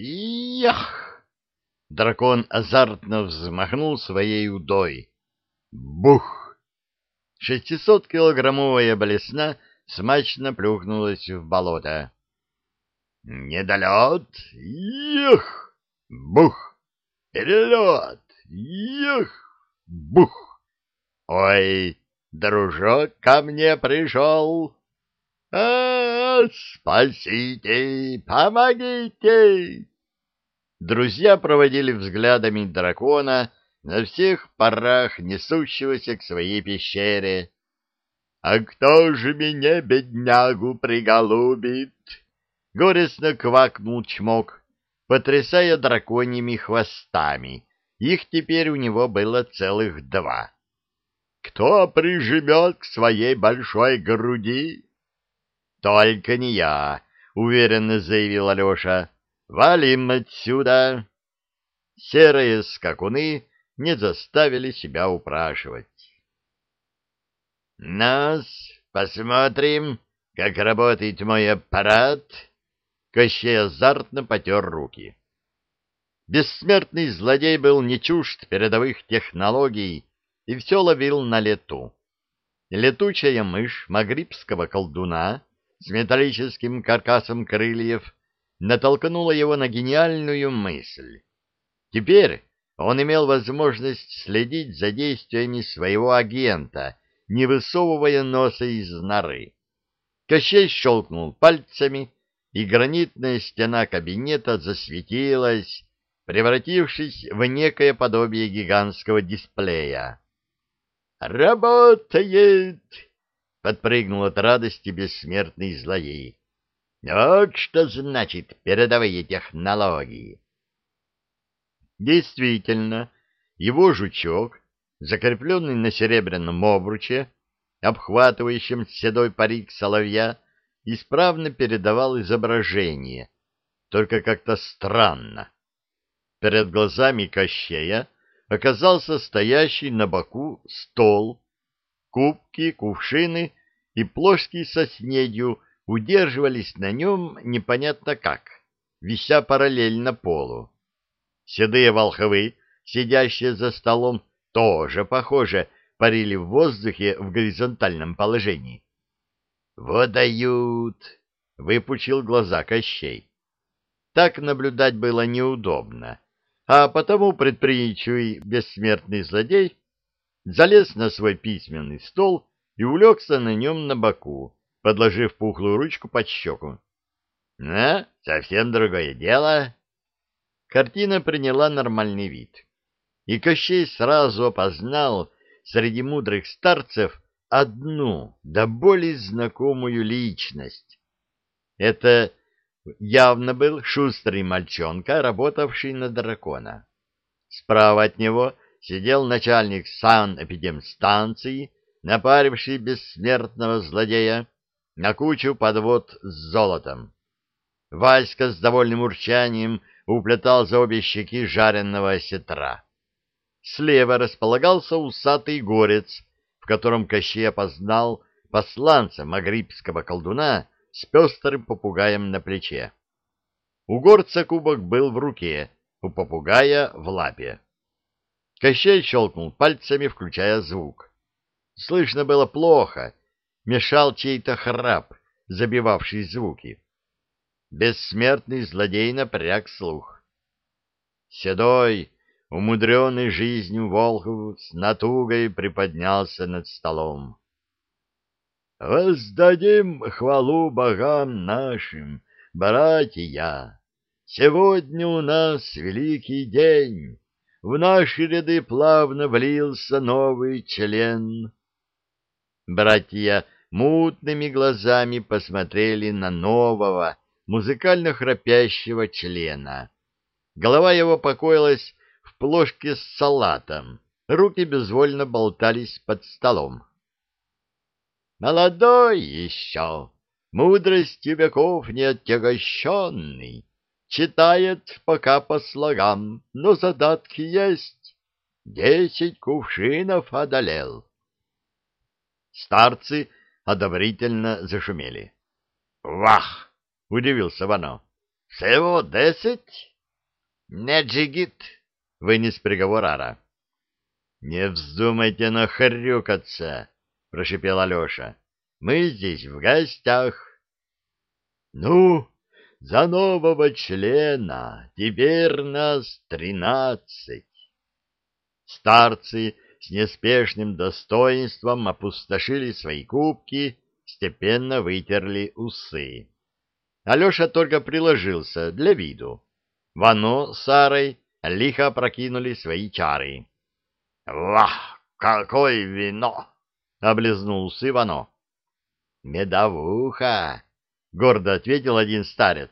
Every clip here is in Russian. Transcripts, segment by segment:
Ях! Дракон азартно взмахнул своей удой. Бух! Шестисоткилограммовая блесна смачно плюхнулась в болото. Недолет! Ях! Бух! Перелет! Ях! Бух! Ой, дружок ко мне пришел! А, спасите, помогите! Друзья проводили взглядами дракона на всех парах, несущегося к своей пещере. «А кто же меня, беднягу, приголубит?» Горестно квакнул чмок, потрясая драконьими хвостами. Их теперь у него было целых два. «Кто прижмет к своей большой груди?» «Только не я», — уверенно заявил Алеша. «Валим отсюда!» Серые скакуны не заставили себя упрашивать. «Нас, посмотрим, как работает мой аппарат!» Кощей азартно потер руки. Бессмертный злодей был не чужд передовых технологий и все ловил на лету. Летучая мышь магрибского колдуна с металлическим каркасом крыльев натолкнула его на гениальную мысль. Теперь он имел возможность следить за действиями своего агента, не высовывая носа из норы. Кощей щелкнул пальцами, и гранитная стена кабинета засветилась, превратившись в некое подобие гигантского дисплея. «Работает!» — подпрыгнул от радости бессмертный злодей. Вот что значит передовые технологии. Действительно, его жучок, закрепленный на серебряном обруче, обхватывающем седой парик соловья, исправно передавал изображение, только как-то странно. Перед глазами Кощея оказался стоящий на боку стол, кубки, кувшины и плошки со снедью удерживались на нем непонятно как, вися параллельно полу. Седые волхвы, сидящие за столом, тоже, похоже, парили в воздухе в горизонтальном положении. «Вот дают!» — выпучил глаза Кощей. Так наблюдать было неудобно, а потому предприимчивый бессмертный злодей залез на свой письменный стол и улегся на нем на боку, подложив пухлую ручку под щеку. — А, совсем другое дело. Картина приняла нормальный вид, и Кощей сразу опознал среди мудрых старцев одну, да более знакомую личность. Это явно был шустрый мальчонка, работавший на дракона. Справа от него сидел начальник санэпидемстанции, напаривший бессмертного злодея, на кучу подвод с золотом. Васька с довольным урчанием уплетал за обе щеки жареного осетра. Слева располагался усатый горец, в котором Кощей опознал посланца магрибского колдуна с пестрым попугаем на плече. У горца кубок был в руке, у попугая в лапе. Кощей щелкнул пальцами, включая звук. Слышно было плохо, мешал чей-то храп, забивавший звуки. Бессмертный злодей напряг слух. Седой, умудренный жизнью Волхов, с натугой приподнялся над столом. «Воздадим хвалу богам нашим, братья! Сегодня у нас великий день!» В наши ряды плавно влился новый член. Братья мутными глазами посмотрели на нового, музыкально храпящего члена. Голова его покоилась в плошке с салатом, руки безвольно болтались под столом. «Молодой еще, мудростью веков не отягощенный, читает пока по слогам, но задатки есть, десять кувшинов одолел». Старцы одобрительно зашумели. «Вах!» — удивился Вано. Всего десять? Не джигит, вынес приговор Ара. Не вздумайте нахрюкаться, прошипел Алеша. Мы здесь в гостях. Ну, за нового члена теперь нас тринадцать. Старцы с неспешным достоинством опустошили свои кубки, степенно вытерли усы. Алеша только приложился для виду. Вано с Сарой лихо прокинули свои чары. — Вах, какое вино! — облизнул усы Вано. — Медовуха! — гордо ответил один старец.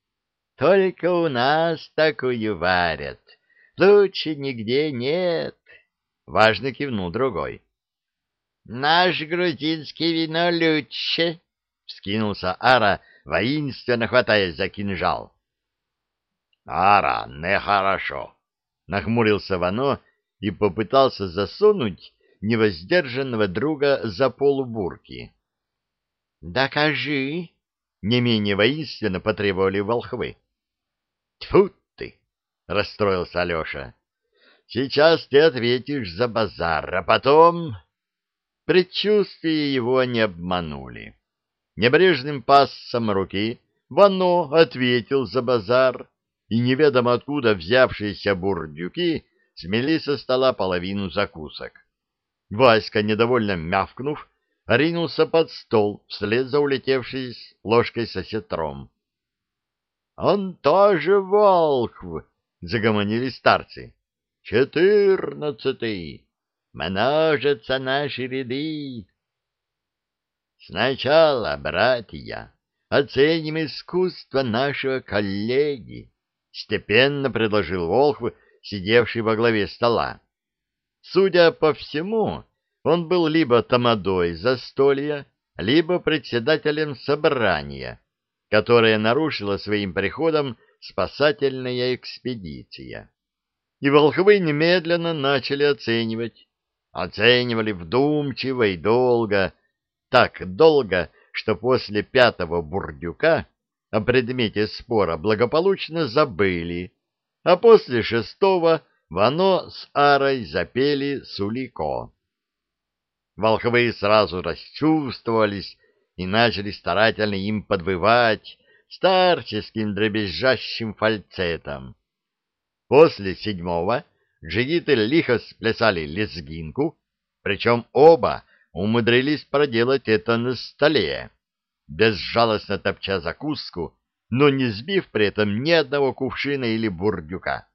— Только у нас такую варят. Лучше нигде нет. Важно кивнул другой. — Наш грузинский вино лучше, — вскинулся Ара, воинственно хватаясь за кинжал. — Ара, нехорошо, — нахмурился Вано и попытался засунуть невоздержанного друга за полубурки. — Докажи, — не менее воинственно потребовали волхвы. — Тьфу ты! — расстроился Алеша. Сейчас ты ответишь за базар, а потом... Предчувствия его не обманули. Небрежным пассом руки Вано ответил за базар, и неведомо откуда взявшиеся бурдюки смели со стола половину закусок. Васька, недовольно мявкнув, ринулся под стол вслед за улетевшей ложкой сосетром. — Он тоже волхв! — загомонили старцы. Четырнадцатый! Множатся наши ряды! Сначала, братья, оценим искусство нашего коллеги, степенно предложил Волхв, сидевший во главе стола. Судя по всему, он был либо тамадой застолья, либо председателем собрания, которое нарушило своим приходом спасательная экспедиция и волхвы немедленно начали оценивать. Оценивали вдумчиво и долго, так долго, что после пятого бурдюка о предмете спора благополучно забыли, а после шестого Вано с Арой запели Сулико. Волхвы сразу расчувствовались и начали старательно им подвывать старческим дребезжащим фальцетом. После седьмого джигиты лихо сплясали лезгинку, причем оба умудрились проделать это на столе, безжалостно топча закуску, но не сбив при этом ни одного кувшина или бурдюка.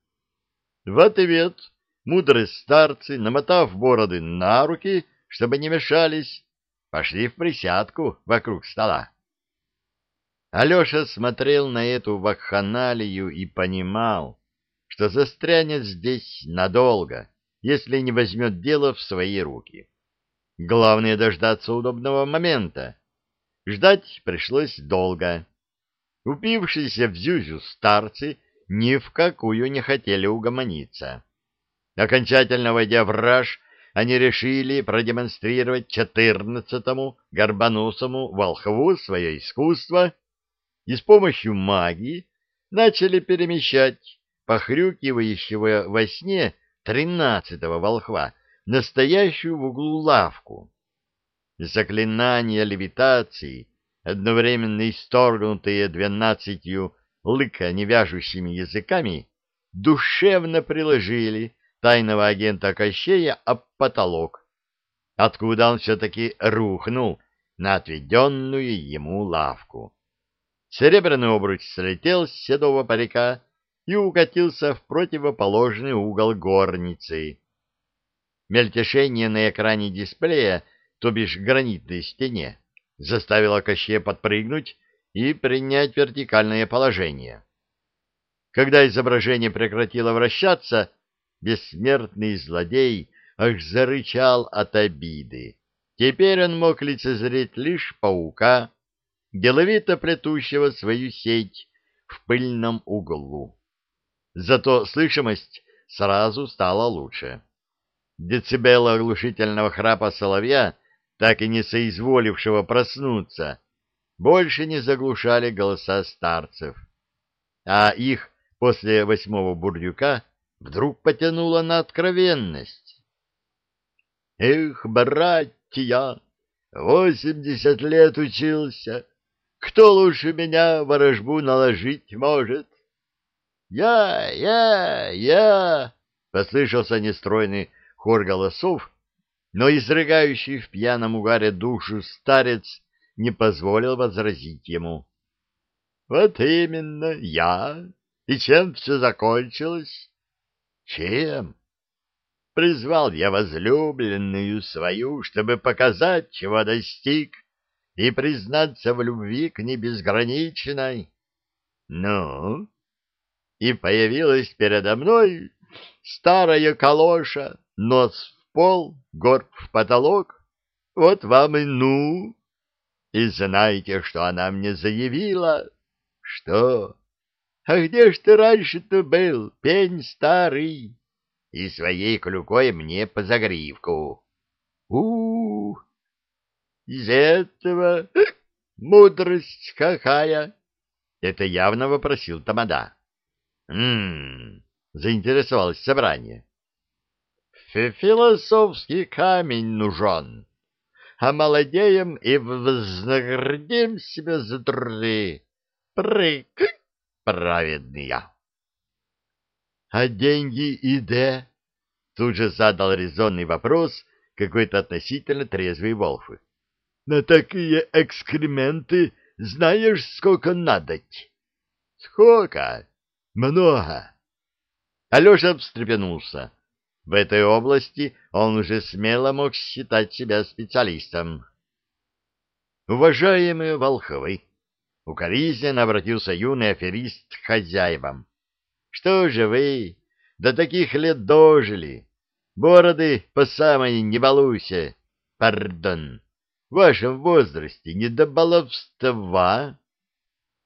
В ответ мудрые старцы, намотав бороды на руки, чтобы не мешались, пошли в присядку вокруг стола. Алеша смотрел на эту вакханалию и понимал, что застрянет здесь надолго, если не возьмет дело в свои руки. Главное дождаться удобного момента. Ждать пришлось долго. Упившиеся в зюзю старцы ни в какую не хотели угомониться. Окончательно войдя в раж, они решили продемонстрировать четырнадцатому горбоносому волхву свое искусство и с помощью магии начали перемещать похрюкивающего во сне тринадцатого волхва, настоящую в углу лавку. Заклинания левитации, одновременно исторгнутые двенадцатью лыка невяжущими языками, душевно приложили тайного агента Кощея об потолок, откуда он все-таки рухнул на отведенную ему лавку. Серебряный обруч слетел с седого парика и укатился в противоположный угол горницы. Мельтешение на экране дисплея, то бишь гранитной стене, заставило Кощея подпрыгнуть и принять вертикальное положение. Когда изображение прекратило вращаться, бессмертный злодей аж зарычал от обиды. Теперь он мог лицезреть лишь паука, деловито плетущего свою сеть в пыльном углу. Зато слышимость сразу стала лучше. Децибелы оглушительного храпа соловья, так и не соизволившего проснуться, больше не заглушали голоса старцев. а их после восьмого бурдюка вдруг потянуло на откровенность. «Эх, братья, восемьдесят лет учился, кто лучше меня ворожбу наложить может?» «Я, я, я!» — послышался нестройный хор голосов, но изрыгающий в пьяном угаре душу старец не позволил возразить ему. — Вот именно, я. И чем все закончилось? — Чем? Призвал я возлюбленную свою, чтобы показать, чего достиг, и признаться в любви к ней безграничной. Ну? И появилась передо мной старая калоша, нос в пол, горб в потолок. Вот вам и ну. И знаете, что она мне заявила? Что? А где ж ты раньше-то был, пень старый? И своей клюкой мне по загривку. у, -у, -у. Из этого мудрость какая? Это явно вопросил Тамада. М-м, заинтересовалось собрание. Философский камень нужен а молодеем и вознаградим себя за труды. Прыг, праведные. А деньги и де? Тут же задал резонный вопрос какой-то относительно трезвый Волфы. На такие экскременты знаешь, сколько надоть? Сколько? Много. Алеша встрепенулся. В этой области он уже смело мог считать себя специалистом. «Уважаемые Волховы!» — укоризненно обратился юный аферист к хозяевам. «Что же вы до таких лет дожили? Бороды по самой не балуйся! Пардон! В вашем возрасте не до баловства!»